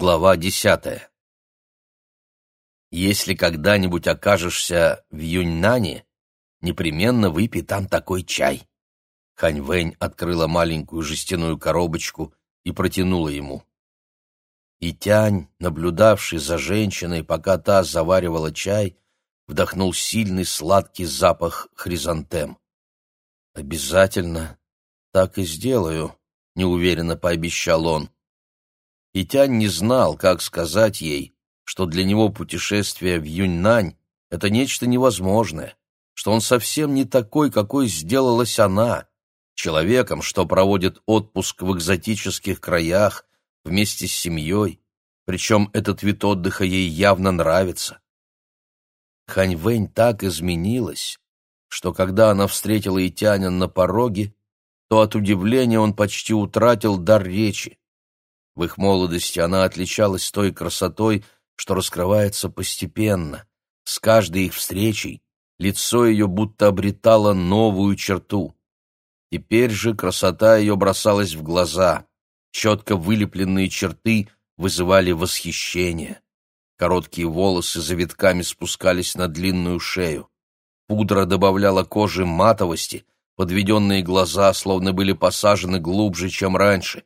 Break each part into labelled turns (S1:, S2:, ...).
S1: Глава десятая. Если когда-нибудь окажешься в Юньнане, непременно выпей там такой чай. Хань Вэнь открыла маленькую жестяную коробочку и протянула ему. И Тянь, наблюдавший за женщиной, пока та заваривала чай, вдохнул сильный сладкий запах хризантем. «Обязательно так и сделаю», — неуверенно пообещал он. И Тянь не знал, как сказать ей, что для него путешествие в Юньнань — это нечто невозможное, что он совсем не такой, какой сделалась она, человеком, что проводит отпуск в экзотических краях вместе с семьей, причем этот вид отдыха ей явно нравится. Хань Вэнь так изменилась, что когда она встретила Итяня на пороге, то от удивления он почти утратил дар речи. В их молодости она отличалась той красотой, что раскрывается постепенно. С каждой их встречей лицо ее будто обретало новую черту. Теперь же красота ее бросалась в глаза. Четко вылепленные черты вызывали восхищение. Короткие волосы завитками спускались на длинную шею. Пудра добавляла коже матовости, подведенные глаза словно были посажены глубже, чем раньше.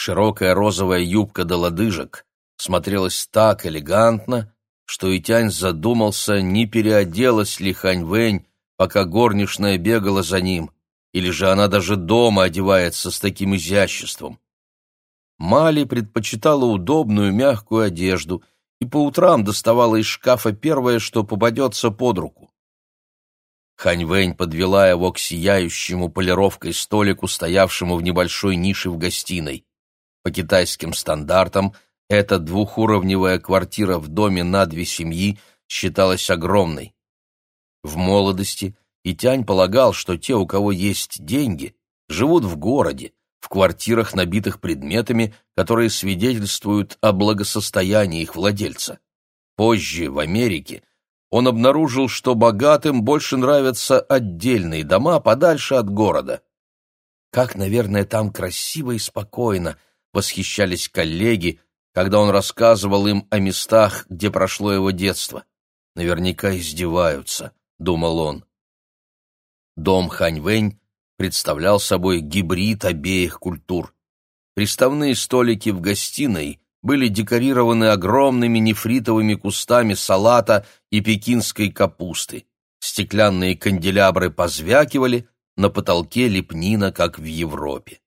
S1: Широкая розовая юбка до лодыжек смотрелась так элегантно, что Итянь задумался, не переоделась ли Хань Вэнь, пока горничная бегала за ним, или же она даже дома одевается с таким изяществом. Мали предпочитала удобную мягкую одежду и по утрам доставала из шкафа первое, что попадется под руку. Хань Вэнь подвела его к сияющему полировкой столику, стоявшему в небольшой нише в гостиной. По китайским стандартам эта двухуровневая квартира в доме на две семьи считалась огромной. В молодости Итянь полагал, что те, у кого есть деньги, живут в городе, в квартирах, набитых предметами, которые свидетельствуют о благосостоянии их владельца. Позже, в Америке, он обнаружил, что богатым больше нравятся отдельные дома подальше от города. Как, наверное, там красиво и спокойно, восхищались коллеги, когда он рассказывал им о местах, где прошло его детство. Наверняка издеваются, думал он. Дом Ханьвэнь представлял собой гибрид обеих культур. Приставные столики в гостиной были декорированы огромными нефритовыми кустами салата и пекинской капусты. Стеклянные канделябры позвякивали, на потолке лепнина, как в Европе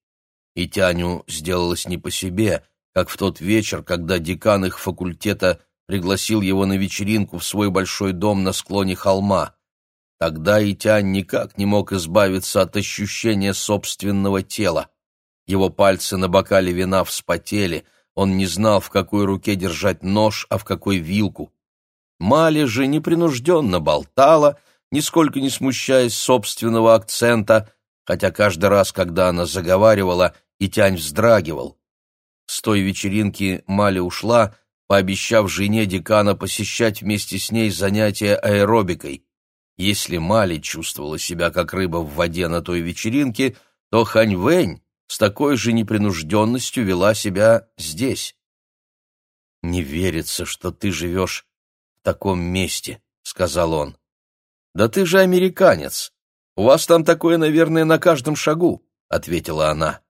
S1: и Тяню сделалось не по себе, как в тот вечер, когда декан их факультета пригласил его на вечеринку в свой большой дом на склоне холма. Тогда и Тянь никак не мог избавиться от ощущения собственного тела. Его пальцы на бокале вина вспотели, он не знал, в какой руке держать нож, а в какой вилку. Мали же непринужденно болтала, нисколько не смущаясь собственного акцента, хотя каждый раз, когда она заговаривала, и Тянь вздрагивал. С той вечеринки Мали ушла, пообещав жене декана посещать вместе с ней занятия аэробикой. Если Мали чувствовала себя как рыба в воде на той вечеринке, то Хань Вэнь с такой же непринужденностью вела себя здесь. «Не верится, что ты живешь в таком месте», — сказал он. «Да ты же американец. У вас там такое, наверное, на каждом шагу», — ответила она.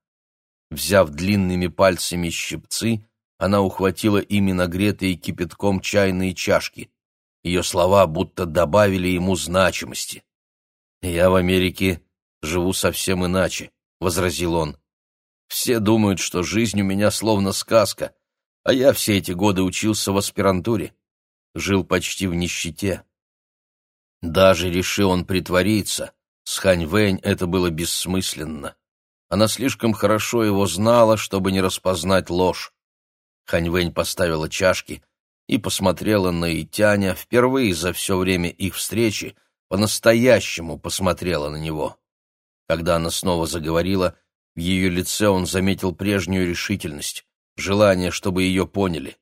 S1: Взяв длинными пальцами щипцы, она ухватила ими нагретые кипятком чайные чашки. Ее слова будто добавили ему значимости. «Я в Америке живу совсем иначе», — возразил он. «Все думают, что жизнь у меня словно сказка, а я все эти годы учился в аспирантуре, жил почти в нищете. Даже решил он притвориться, с Хань Вэнь это было бессмысленно. Она слишком хорошо его знала, чтобы не распознать ложь. Ханьвэнь поставила чашки и посмотрела на Итяня, впервые за все время их встречи, по-настоящему посмотрела на него. Когда она снова заговорила, в ее лице он заметил прежнюю решительность, желание, чтобы ее поняли.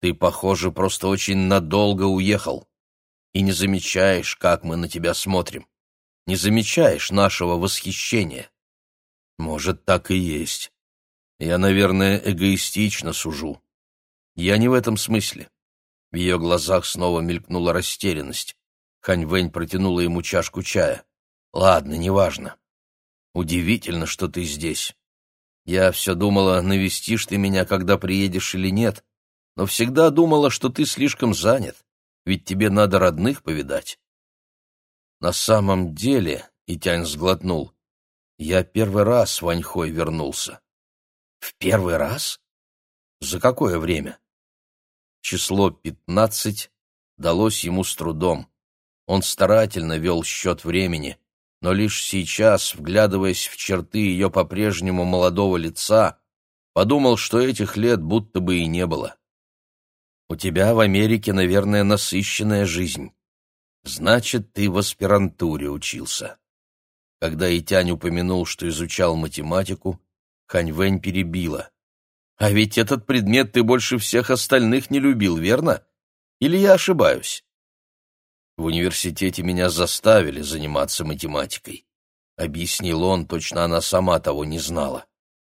S1: «Ты, похоже, просто очень надолго уехал и не замечаешь, как мы на тебя смотрим, не замечаешь нашего восхищения». Может, так и есть. Я, наверное, эгоистично сужу, Я не в этом смысле. В ее глазах снова мелькнула растерянность. Хань Вэнь протянула ему чашку чая. «Ладно, неважно. Удивительно, что ты здесь. Я все думала, навестишь ты меня, когда приедешь или нет, но всегда думала, что ты слишком занят, ведь тебе надо родных повидать». «На самом деле», — Итянь сглотнул, — «я первый раз в Ваньхой вернулся». «В первый раз? За какое время?» Число пятнадцать далось ему с трудом. Он старательно вел счет времени, но лишь сейчас, вглядываясь в черты ее по-прежнему молодого лица, подумал, что этих лет будто бы и не было. «У тебя в Америке, наверное, насыщенная жизнь. Значит, ты в аспирантуре учился». Когда Итянь упомянул, что изучал математику, Ханьвэнь перебила. А ведь этот предмет ты больше всех остальных не любил, верно? Или я ошибаюсь? В университете меня заставили заниматься математикой. Объяснил он, точно она сама того не знала.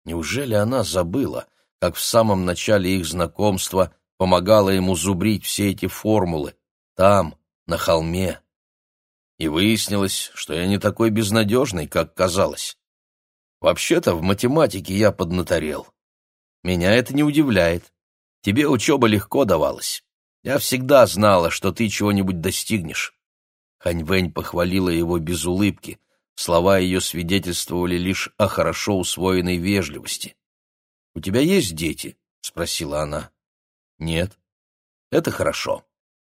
S1: Неужели она забыла, как в самом начале их знакомства помогала ему зубрить все эти формулы, там, на холме? И выяснилось, что я не такой безнадежный, как казалось. Вообще-то в математике я поднаторел. Меня это не удивляет. Тебе учеба легко давалась. Я всегда знала, что ты чего-нибудь достигнешь». Ханьвэнь похвалила его без улыбки. Слова ее свидетельствовали лишь о хорошо усвоенной вежливости. «У тебя есть дети?» — спросила она. «Нет». «Это хорошо.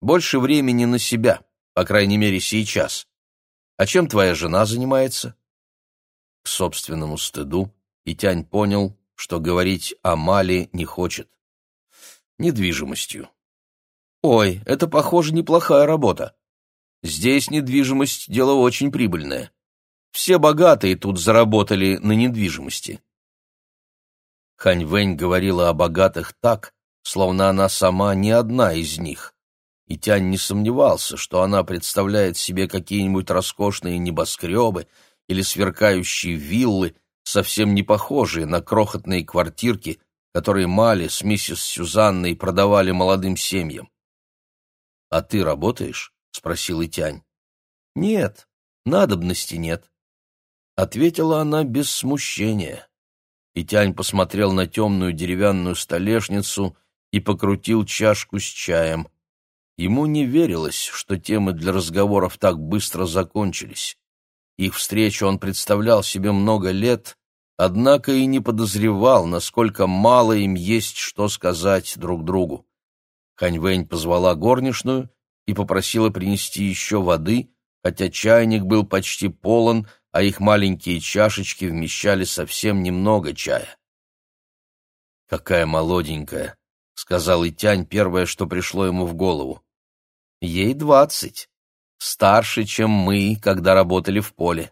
S1: Больше времени на себя, по крайней мере, сейчас. А чем твоя жена занимается?» К собственному стыду Итянь понял, что говорить о Мали не хочет. Недвижимостью. Ой, это, похоже, неплохая работа. Здесь недвижимость — дело очень прибыльное. Все богатые тут заработали на недвижимости. Хань Вэнь говорила о богатых так, словно она сама не одна из них. И Тянь не сомневался, что она представляет себе какие-нибудь роскошные небоскребы или сверкающие виллы, совсем не похожие на крохотные квартирки, которые Мали с миссис Сюзанной продавали молодым семьям. «А ты работаешь?» — спросил Итянь. «Нет, надобности нет», — ответила она без смущения. Итянь посмотрел на темную деревянную столешницу и покрутил чашку с чаем. Ему не верилось, что темы для разговоров так быстро закончились. Их встречу он представлял себе много лет, однако и не подозревал, насколько мало им есть что сказать друг другу. Ханьвэнь позвала горничную и попросила принести еще воды, хотя чайник был почти полон, а их маленькие чашечки вмещали совсем немного чая. «Какая молоденькая!» — сказал Итянь первое, что пришло ему в голову. «Ей двадцать старше, чем мы, когда работали в поле.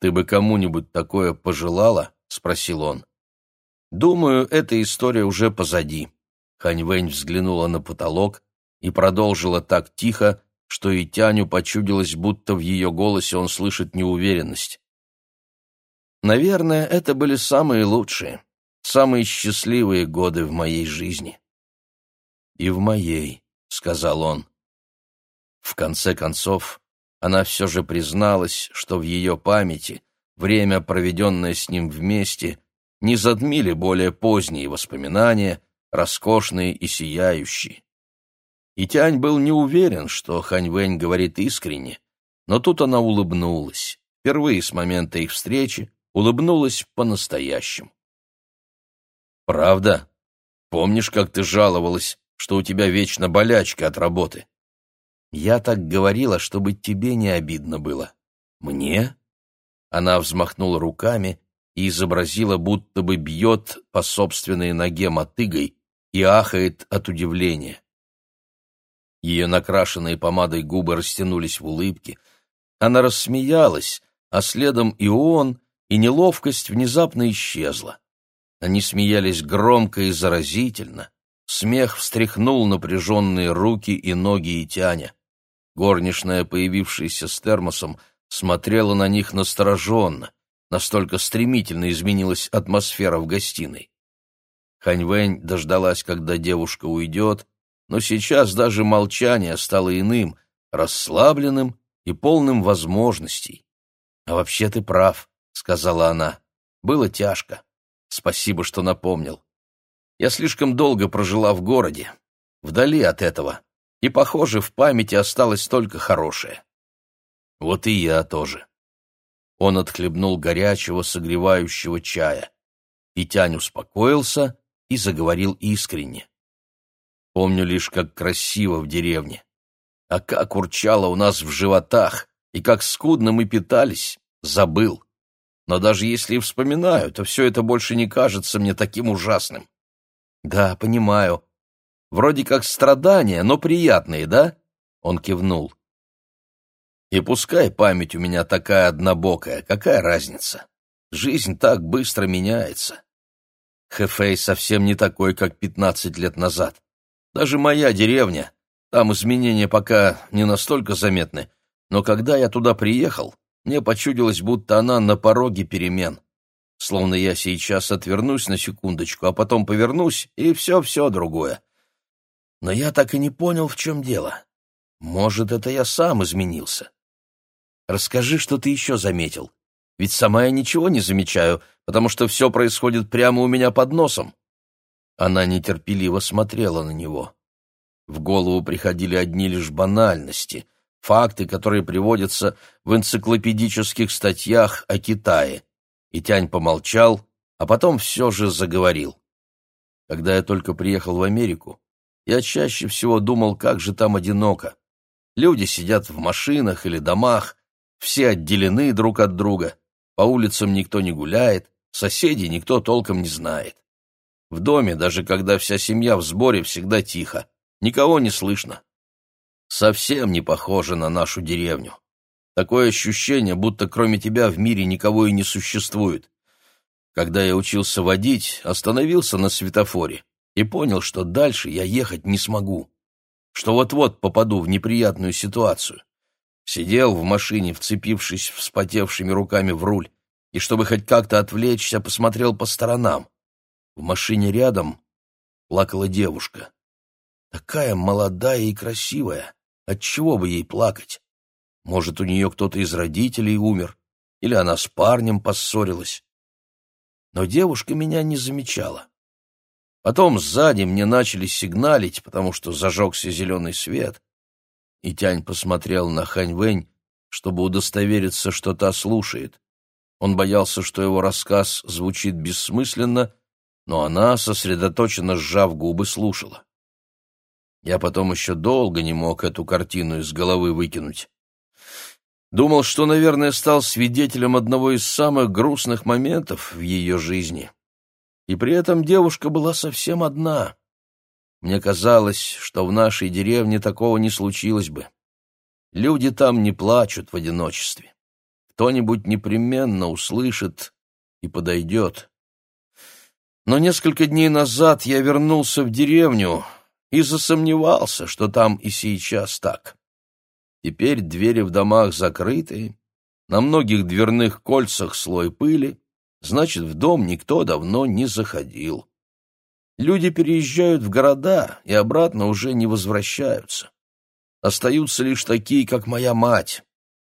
S1: «Ты бы кому-нибудь такое пожелала?» — спросил он. «Думаю, эта история уже позади». Ханьвэнь взглянула на потолок и продолжила так тихо, что и Тяню почудилось, будто в ее голосе он слышит неуверенность. «Наверное, это были самые лучшие, самые счастливые годы в моей жизни». «И в моей», — сказал он. В конце концов, она все же призналась, что в ее памяти время, проведенное с ним вместе, не затмили более поздние воспоминания, роскошные и сияющие. И Тянь был не уверен, что Хань Вэнь говорит искренне, но тут она улыбнулась. Впервые с момента их встречи улыбнулась по-настоящему. «Правда? Помнишь, как ты жаловалась, что у тебя вечно болячка от работы?» Я так говорила, чтобы тебе не обидно было. Мне? Она взмахнула руками и изобразила, будто бы бьет по собственной ноге мотыгой и ахает от удивления. Ее накрашенные помадой губы растянулись в улыбке. Она рассмеялась, а следом и он, и неловкость внезапно исчезла. Они смеялись громко и заразительно. Смех встряхнул напряженные руки и ноги и тяня. Горничная, появившаяся с термосом, смотрела на них настороженно, настолько стремительно изменилась атмосфера в гостиной. Ханьвэнь дождалась, когда девушка уйдет, но сейчас даже молчание стало иным, расслабленным и полным возможностей. «А вообще ты прав», — сказала она. «Было тяжко. Спасибо, что напомнил. Я слишком долго прожила в городе, вдали от этого, и, похоже, в памяти осталось только хорошее. Вот и я тоже». Он отхлебнул горячего, согревающего чая. И Тянь успокоился и заговорил искренне. Помню лишь, как красиво в деревне. А как урчало у нас в животах, и как скудно мы питались, забыл. Но даже если вспоминаю, то все это больше не кажется мне таким ужасным. Да, понимаю. Вроде как страдания, но приятные, да? Он кивнул. И пускай память у меня такая однобокая, какая разница? Жизнь так быстро меняется. Хэфэй совсем не такой, как пятнадцать лет назад. Даже моя деревня, там изменения пока не настолько заметны, но когда я туда приехал, мне почудилось, будто она на пороге перемен. Словно я сейчас отвернусь на секундочку, а потом повернусь, и все-все другое. Но я так и не понял, в чем дело. Может, это я сам изменился. Расскажи, что ты еще заметил. Ведь сама я ничего не замечаю, потому что все происходит прямо у меня под носом. Она нетерпеливо смотрела на него. В голову приходили одни лишь банальности, факты, которые приводятся в энциклопедических статьях о Китае. И Тянь помолчал, а потом все же заговорил. Когда я только приехал в Америку, я чаще всего думал, как же там одиноко. Люди сидят в машинах или домах, все отделены друг от друга, по улицам никто не гуляет, соседей никто толком не знает. В доме, даже когда вся семья в сборе, всегда тихо, никого не слышно. Совсем не похоже на нашу деревню. Такое ощущение, будто кроме тебя в мире никого и не существует. Когда я учился водить, остановился на светофоре и понял, что дальше я ехать не смогу, что вот-вот попаду в неприятную ситуацию. Сидел в машине, вцепившись вспотевшими руками в руль, и, чтобы хоть как-то отвлечься, посмотрел по сторонам. В машине рядом плакала девушка. Такая молодая и красивая. Отчего бы ей плакать? Может, у нее кто-то из родителей умер, или она с парнем поссорилась. Но девушка меня не замечала. Потом сзади мне начали сигналить, потому что зажегся зеленый свет. И Тянь посмотрел на Хань Вэнь, чтобы удостовериться, что та слушает. Он боялся, что его рассказ звучит бессмысленно, но она, сосредоточенно сжав губы, слушала. Я потом еще долго не мог эту картину из головы выкинуть. Думал, что, наверное, стал свидетелем одного из самых грустных моментов в ее жизни. И при этом девушка была совсем одна. Мне казалось, что в нашей деревне такого не случилось бы. Люди там не плачут в одиночестве. Кто-нибудь непременно услышит и подойдет. Но несколько дней назад я вернулся в деревню, и засомневался, что там и сейчас так. Теперь двери в домах закрыты, на многих дверных кольцах слой пыли, значит, в дом никто давно не заходил. Люди переезжают в города и обратно уже не возвращаются. Остаются лишь такие, как моя мать,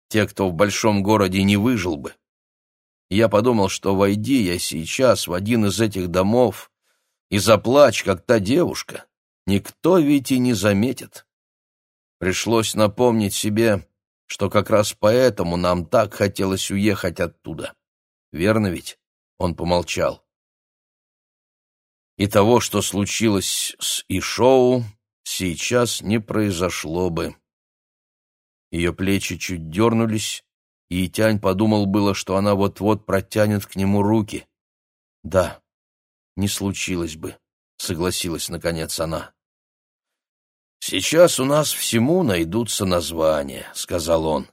S1: те, кто в большом городе не выжил бы. Я подумал, что войди я сейчас в один из этих домов и заплачь, как та девушка, никто ведь и не заметит. Пришлось напомнить себе, что как раз поэтому нам так хотелось уехать оттуда. Верно ведь? Он помолчал. И того, что случилось с Ишоу, сейчас не произошло бы. Ее плечи чуть дернулись, и Тянь подумал было, что она вот-вот протянет к нему руки. «Да, не случилось бы», — согласилась наконец она. «Сейчас у нас всему найдутся названия», — сказал он.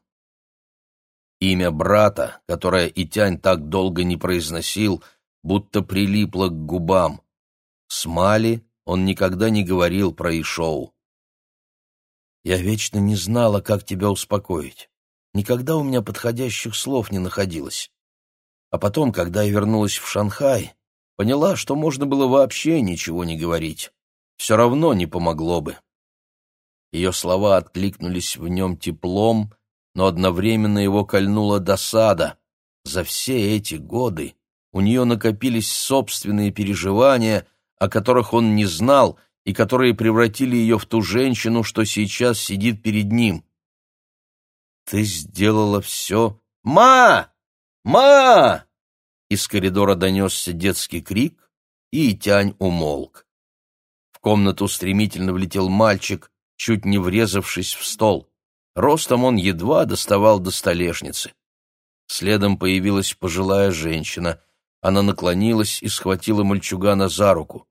S1: Имя брата, которое Итянь так долго не произносил, будто прилипло к губам. С Мали он никогда не говорил про Ишоу. «Я вечно не знала, как тебя успокоить. Никогда у меня подходящих слов не находилось. А потом, когда я вернулась в Шанхай, поняла, что можно было вообще ничего не говорить. Все равно не помогло бы. Ее слова откликнулись в нем теплом, но одновременно его кольнула досада. За все эти годы у нее накопились собственные переживания, о которых он не знал и которые превратили ее в ту женщину, что сейчас сидит перед ним. «Ты сделала все...» «Ма! Ма!» Из коридора донесся детский крик, и Тянь умолк. В комнату стремительно влетел мальчик, чуть не врезавшись в стол. Ростом он едва доставал до столешницы. Следом появилась пожилая женщина. Она наклонилась и схватила мальчугана за руку.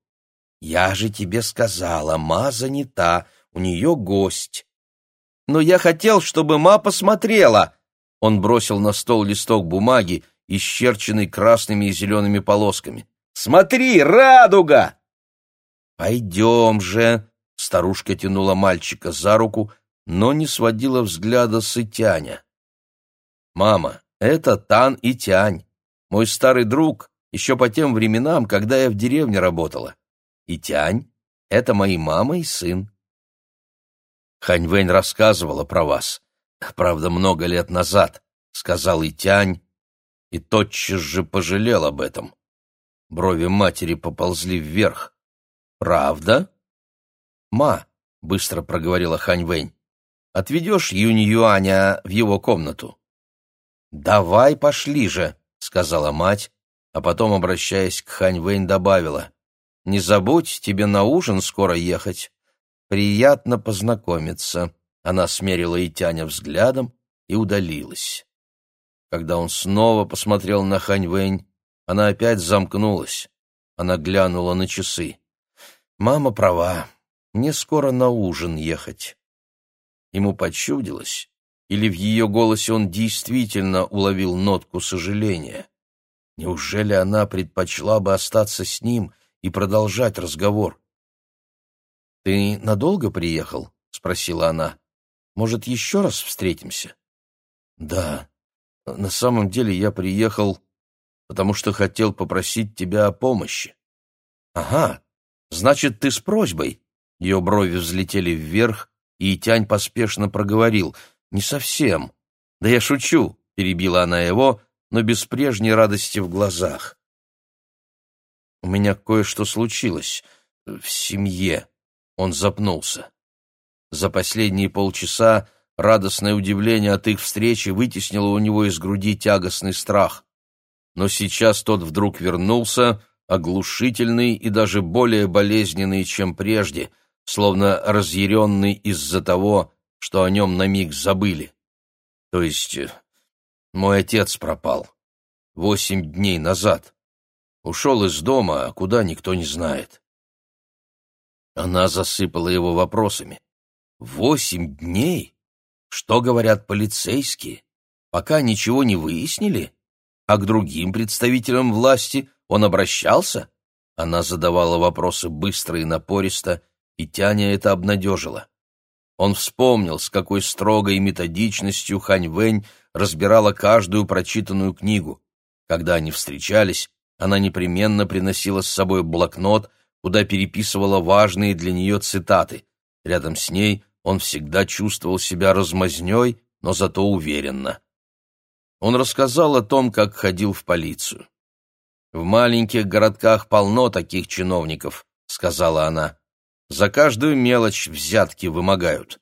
S1: «Я же тебе сказала, ма занята, у нее гость». «Но я хотел, чтобы ма посмотрела!» Он бросил на стол листок бумаги, исчерченный красными и зелеными полосками. «Смотри, радуга!» «Пойдем же!» — старушка тянула мальчика за руку, но не сводила взгляда с Итяня. «Мама, это Тан и Тянь, мой старый друг, еще по тем временам, когда я в деревне работала. И Тянь — это мои мама и сын. Хань Вэнь рассказывала про вас, правда, много лет назад, — сказал Итянь, и тотчас же пожалел об этом. Брови матери поползли вверх. «Правда?» «Ма», — быстро проговорила Хань Вэнь, — «отведешь Юнь Юаня в его комнату?» «Давай пошли же», — сказала мать, а потом, обращаясь к Хань Вэнь, добавила. «Не забудь, тебе на ужин скоро ехать. Приятно познакомиться». Она смерила Итяня взглядом и удалилась. Когда он снова посмотрел на Хань Вэнь, она опять замкнулась. Она глянула на часы. «Мама права, мне скоро на ужин ехать». Ему почудилось, или в ее голосе он действительно уловил нотку сожаления? Неужели она предпочла бы остаться с ним и продолжать разговор? «Ты надолго приехал?» — спросила она. «Может, еще раз встретимся?» «Да. На самом деле я приехал, потому что хотел попросить тебя о помощи». «Ага. Значит, ты с просьбой?» Ее брови взлетели вверх, и Тянь поспешно проговорил — «Не совсем. Да я шучу», — перебила она его, но без прежней радости в глазах. «У меня кое-что случилось в семье», — он запнулся. За последние полчаса радостное удивление от их встречи вытеснило у него из груди тягостный страх. Но сейчас тот вдруг вернулся, оглушительный и даже более болезненный, чем прежде, словно разъяренный из-за того, что о нем на миг забыли. То есть э, мой отец пропал. Восемь дней назад. Ушел из дома, а куда никто не знает. Она засыпала его вопросами. «Восемь дней? Что говорят полицейские? Пока ничего не выяснили? А к другим представителям власти он обращался?» Она задавала вопросы быстро и напористо, и Тяня это обнадежила. Он вспомнил, с какой строгой методичностью Хань Вэнь разбирала каждую прочитанную книгу. Когда они встречались, она непременно приносила с собой блокнот, куда переписывала важные для нее цитаты. Рядом с ней он всегда чувствовал себя размазней, но зато уверенно. Он рассказал о том, как ходил в полицию. «В маленьких городках полно таких чиновников», — сказала она. За каждую мелочь взятки вымогают.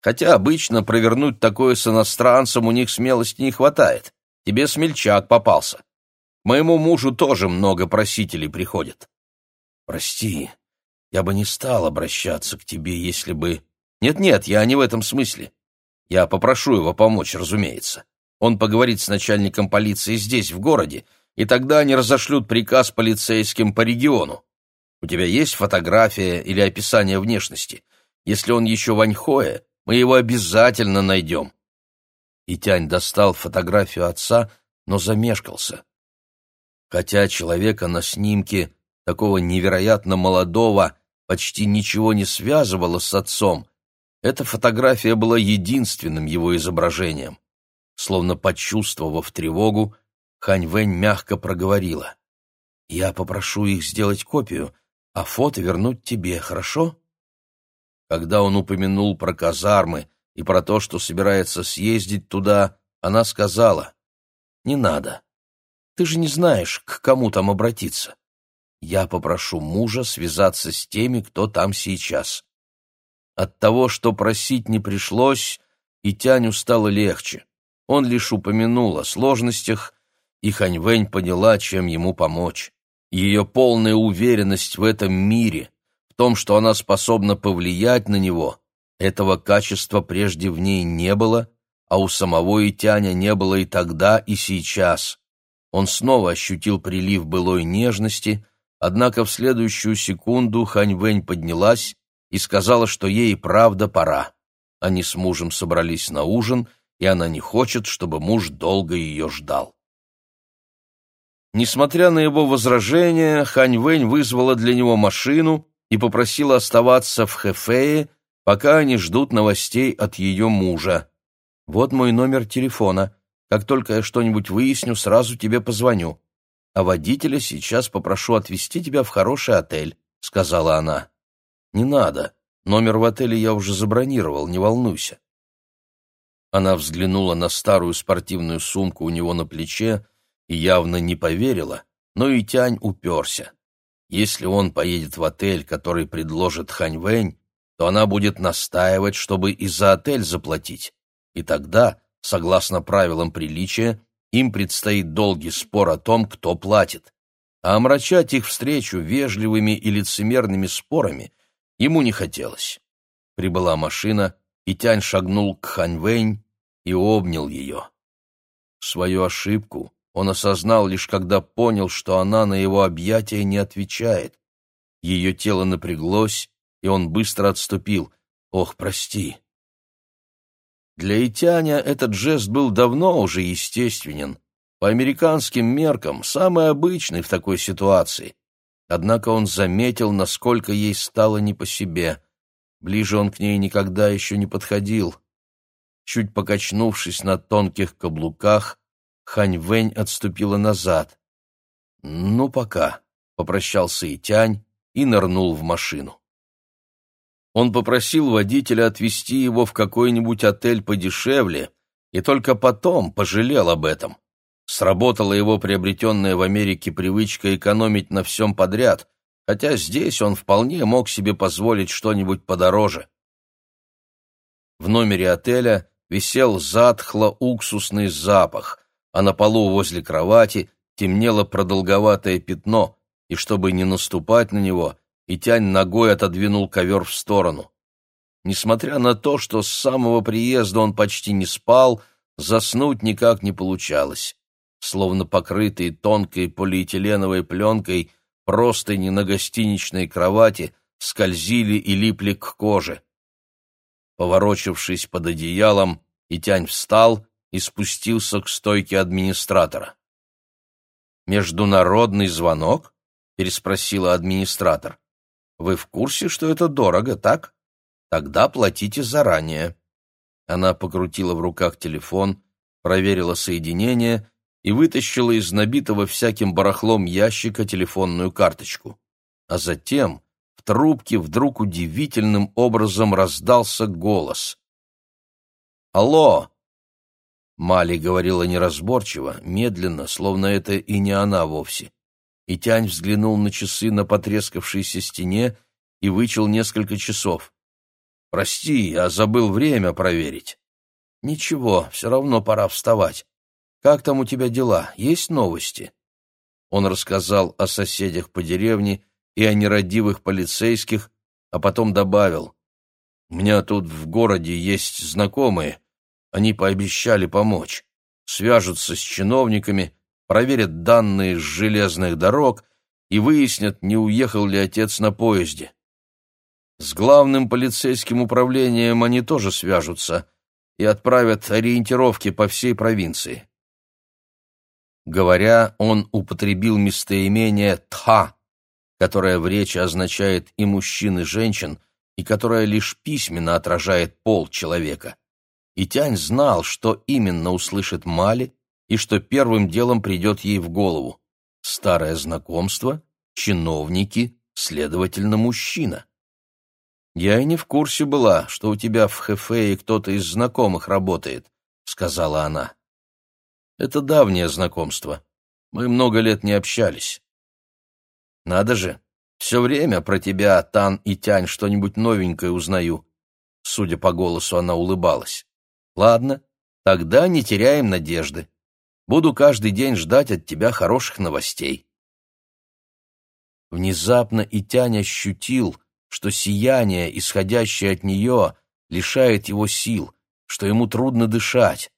S1: Хотя обычно провернуть такое с иностранцем у них смелости не хватает. Тебе смельчак попался. Моему мужу тоже много просителей приходит. Прости, я бы не стал обращаться к тебе, если бы... Нет-нет, я не в этом смысле. Я попрошу его помочь, разумеется. Он поговорит с начальником полиции здесь, в городе, и тогда они разошлют приказ полицейским по региону. У тебя есть фотография или описание внешности? Если он еще в Аньхое, мы его обязательно найдем». И Тянь достал фотографию отца, но замешкался. Хотя человека на снимке, такого невероятно молодого, почти ничего не связывало с отцом, эта фотография была единственным его изображением. Словно почувствовав тревогу, Хань Вэнь мягко проговорила. Я попрошу их сделать копию, а фото вернуть тебе, хорошо? Когда он упомянул про казармы и про то, что собирается съездить туда, она сказала, «Не надо. Ты же не знаешь, к кому там обратиться. Я попрошу мужа связаться с теми, кто там сейчас». От того, что просить не пришлось, и Тяню стало легче. Он лишь упомянул о сложностях, и Ханьвэнь поняла, чем ему помочь. Ее полная уверенность в этом мире, в том, что она способна повлиять на него, этого качества прежде в ней не было, а у самого Итяня не было и тогда, и сейчас. Он снова ощутил прилив былой нежности, однако в следующую секунду Ханьвэнь поднялась и сказала, что ей правда пора. Они с мужем собрались на ужин, и она не хочет, чтобы муж долго ее ждал. Несмотря на его возражения, Хань Вэнь вызвала для него машину и попросила оставаться в Хэфее, пока они ждут новостей от ее мужа. «Вот мой номер телефона. Как только я что-нибудь выясню, сразу тебе позвоню. А водителя сейчас попрошу отвезти тебя в хороший отель», — сказала она. «Не надо. Номер в отеле я уже забронировал, не волнуйся». Она взглянула на старую спортивную сумку у него на плече, и явно не поверила, но и Тянь уперся. Если он поедет в отель, который предложит Хань Вэнь, то она будет настаивать, чтобы и за отель заплатить. И тогда, согласно правилам приличия, им предстоит долгий спор о том, кто платит. А омрачать их встречу вежливыми и лицемерными спорами ему не хотелось. Прибыла машина, и Тянь шагнул к Хань Вэнь и обнял ее. Свою ошибку он осознал лишь когда понял, что она на его объятия не отвечает. Ее тело напряглось, и он быстро отступил. «Ох, прости!» Для Итяня этот жест был давно уже естественен. По американским меркам, самый обычный в такой ситуации. Однако он заметил, насколько ей стало не по себе. Ближе он к ней никогда еще не подходил. Чуть покачнувшись на тонких каблуках, Хань Вэнь отступила назад. «Ну, пока», — попрощался и Тянь и нырнул в машину. Он попросил водителя отвезти его в какой-нибудь отель подешевле и только потом пожалел об этом. Сработала его приобретенная в Америке привычка экономить на всем подряд, хотя здесь он вполне мог себе позволить что-нибудь подороже. В номере отеля висел затхло-уксусный запах, а на полу возле кровати темнело продолговатое пятно, и чтобы не наступать на него, Итянь ногой отодвинул ковер в сторону. Несмотря на то, что с самого приезда он почти не спал, заснуть никак не получалось. Словно покрытые тонкой полиэтиленовой пленкой, простыни на гостиничной кровати скользили и липли к коже. Поворочившись под одеялом, Итянь встал и спустился к стойке администратора. «Международный звонок?» — переспросила администратор. «Вы в курсе, что это дорого, так? Тогда платите заранее». Она покрутила в руках телефон, проверила соединение и вытащила из набитого всяким барахлом ящика телефонную карточку. А затем в трубке вдруг удивительным образом раздался голос. «Алло, Мали говорила неразборчиво, медленно, словно это и не она вовсе. И Тянь взглянул на часы на потрескавшейся стене и вычел несколько часов. «Прости, я забыл время проверить». «Ничего, все равно пора вставать. Как там у тебя дела? Есть новости?» Он рассказал о соседях по деревне и о нерадивых полицейских, а потом добавил. «У меня тут в городе есть знакомые, они пообещали помочь. Свяжутся с чиновниками, проверят данные с железных дорог и выяснят, не уехал ли отец на поезде. С главным полицейским управлением они тоже свяжутся и отправят ориентировки по всей провинции. Говоря, он употребил местоимение «тха», которое в речи означает и мужчин, и женщин, и которое лишь письменно отражает пол человека и Тянь знал, что именно услышит Мали и что первым делом придет ей в голову. Старое знакомство, чиновники, следовательно, мужчина. «Я и не в курсе была, что у тебя в Хефее кто-то из знакомых работает», — сказала она. «Это давнее знакомство. Мы много лет не общались». «Надо же, все время про тебя, Тан и Тянь, что-нибудь новенькое узнаю». Судя по голосу, она улыбалась. «Ладно, тогда не теряем надежды. Буду каждый день ждать от тебя хороших новостей». Внезапно Итянь ощутил, что сияние, исходящее от нее, лишает его сил, что ему трудно дышать.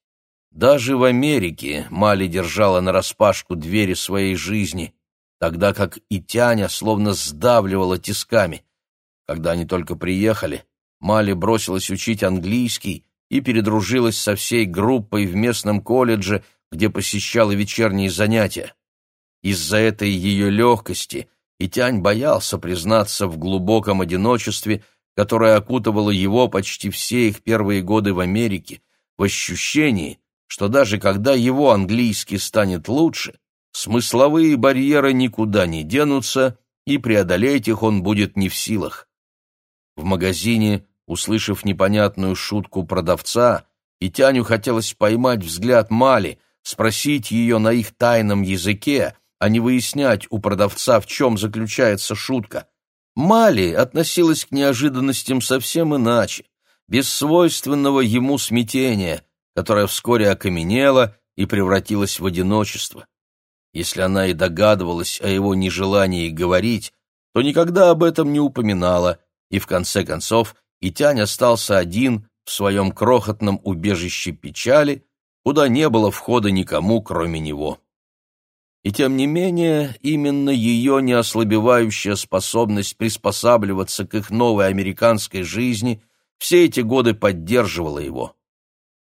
S1: Даже в Америке Мали держала нараспашку двери своей жизни, тогда как Итяня словно сдавливала тисками. Когда они только приехали, Мали бросилась учить английский и передружилась со всей группой в местном колледже, где посещала вечерние занятия. Из-за этой ее легкости и Тянь боялся признаться в глубоком одиночестве, которое окутывало его почти все их первые годы в Америке, в ощущении, что даже когда его английский станет лучше, смысловые барьеры никуда не денутся, и преодолеть их он будет не в силах. В магазине, услышав непонятную шутку продавца, и Тяню хотелось поймать взгляд Мали, спросить ее на их тайном языке, а не выяснять у продавца, в чем заключается шутка. Мали относилась к неожиданностям совсем иначе, без свойственного ему смятения, которое вскоре окаменело и превратилось в одиночество. Если она и догадывалась о его нежелании говорить, то никогда об этом не упоминала, и в конце концов Итянь остался один в своем крохотном убежище печали, куда не было входа никому, кроме него. И тем не менее, именно ее неослабевающая способность приспосабливаться к их новой американской жизни все эти годы поддерживала его.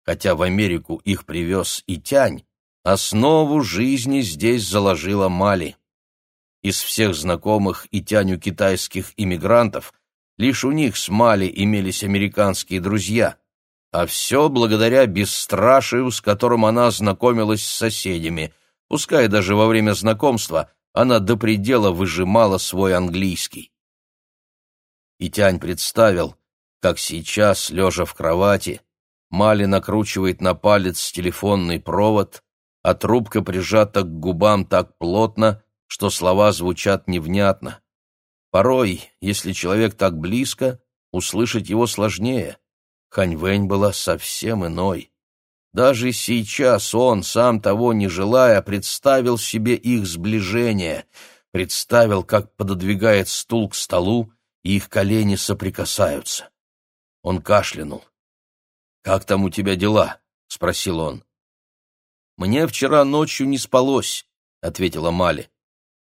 S1: Хотя в Америку их привез и Тянь, основу жизни здесь заложила Мали. Из всех знакомых и Тяню китайских иммигрантов лишь у них с Мали имелись американские друзья, а все благодаря бесстрашию, с которым она знакомилась с соседями – Пускай даже во время знакомства она до предела выжимала свой английский. И Тянь представил, как сейчас, лежа в кровати, Мали накручивает на палец телефонный провод, а трубка прижата к губам так плотно, что слова звучат невнятно. Порой, если человек так близко, услышать его сложнее. Ханьвэнь была совсем иной. Даже сейчас он, сам того не желая, представил себе их сближение, представил, как пододвигает стул к столу, и их колени соприкасаются. Он кашлянул. «Как там у тебя дела?» — спросил он. «Мне вчера ночью не спалось», — ответила Мали.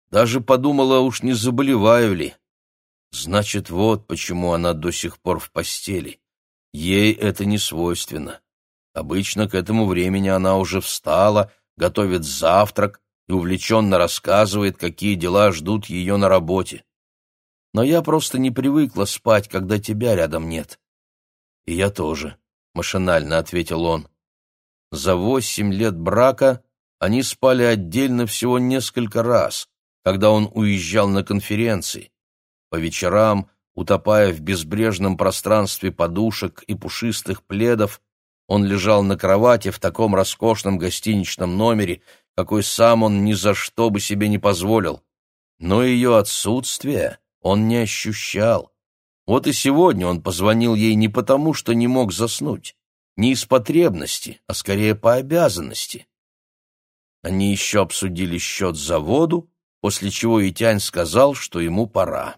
S1: «Даже подумала, уж не заболеваю ли». Значит, вот почему она до сих пор в постели. Ей это не свойственно. Обычно к этому времени она уже встала, готовит завтрак и увлеченно рассказывает, какие дела ждут ее на работе. Но я просто не привыкла спать, когда тебя рядом нет. И я тоже, — машинально ответил он. За восемь лет брака они спали отдельно всего несколько раз, когда он уезжал на конференции. По вечерам, утопая в безбрежном пространстве подушек и пушистых пледов, он лежал на кровати в таком роскошном гостиничном номере, какой сам он ни за что бы себе не позволил. Но ее отсутствие он не ощущал. Вот и сегодня он позвонил ей не потому, что не мог заснуть, не из потребности, а скорее по обязанности. Они еще обсудили счет за воду, после чего Итянь сказал, что ему пора.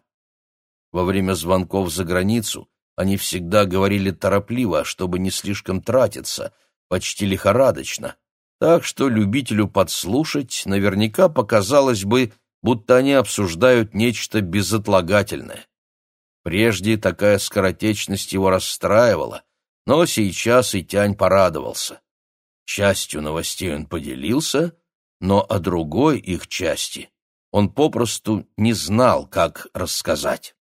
S1: Во время звонков за границу они всегда говорили торопливо, чтобы не слишком тратиться, почти лихорадочно. Так что любителю подслушать наверняка показалось бы, будто они обсуждают нечто безотлагательное. Прежде такая скоротечность его расстраивала, но сейчас и Тянь порадовался. Частью новостей он поделился, но о другой их части он попросту не знал, как рассказать.